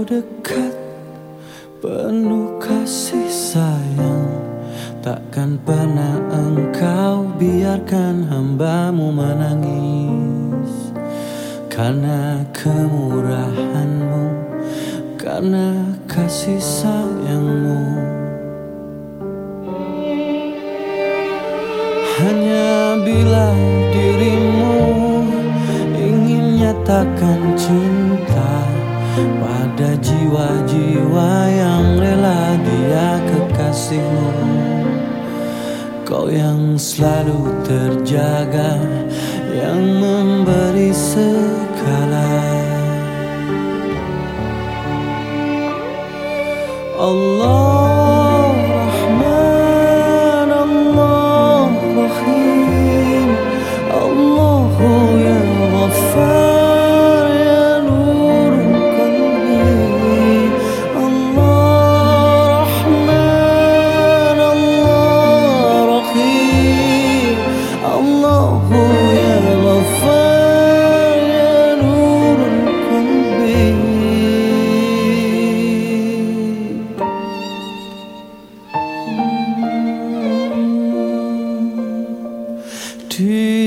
Dekat Penuh kasih sayang. Takkan pernah engkau biarkan hambamu menangis. Karena kemurahanmu Karena kasih sayangmu jiwa-jiwa yang rela dia kekasihmu. Kau yang selalu terjaga Yang memberi segala. Allah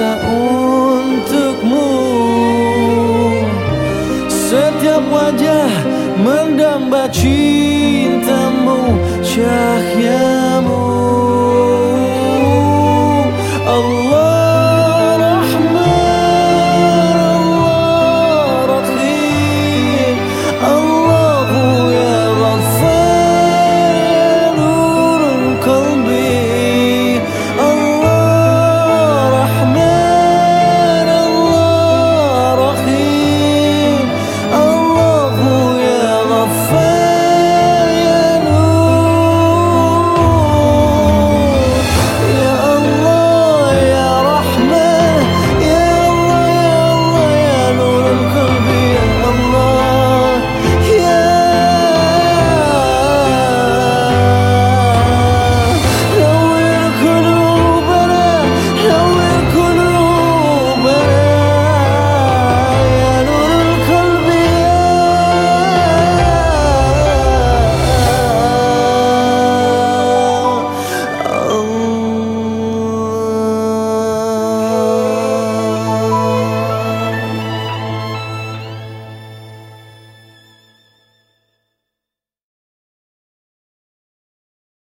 semesta untukmu. Setiap wajah mendamba Cahaya